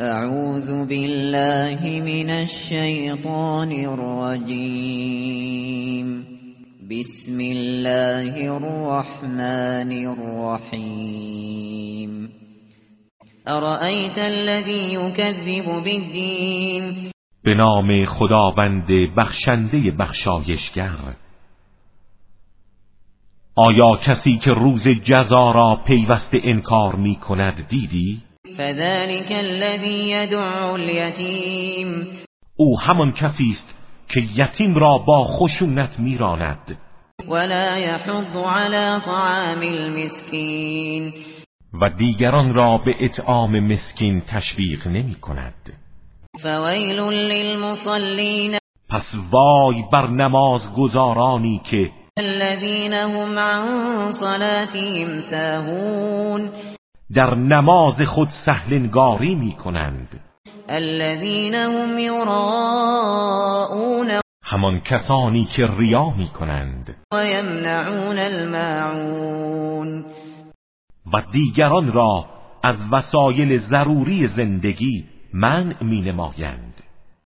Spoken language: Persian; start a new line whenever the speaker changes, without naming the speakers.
اعوذ بالله من الشیطان الرجیم بسم الله الرحمن الرحیم ارأیت الذی یکذب بالدین
به نام خداوند بخشنده بخشایشگر. آیا کسی که روز جزا را پیوسته انکار می کند دیدی؟
فذلك الذي يدعو اليتیم
او همان کسی است که یتیم را با خشونت میراند.
ولا يحض على طعام المسكين.
و دیگران را به اطعام مسکین تشویق نمی کند.
فویل للمصلین
پس وای بر نماز گزارانی که
الذين هم عن صلاتهم ساهون.
در نماز خود سهلنگاری می کنند
الذين هم
همان کسانی که ریا می کنند
ويمنعون الماعون.
و دیگران را از وسایل ضروری زندگی منع می نمایند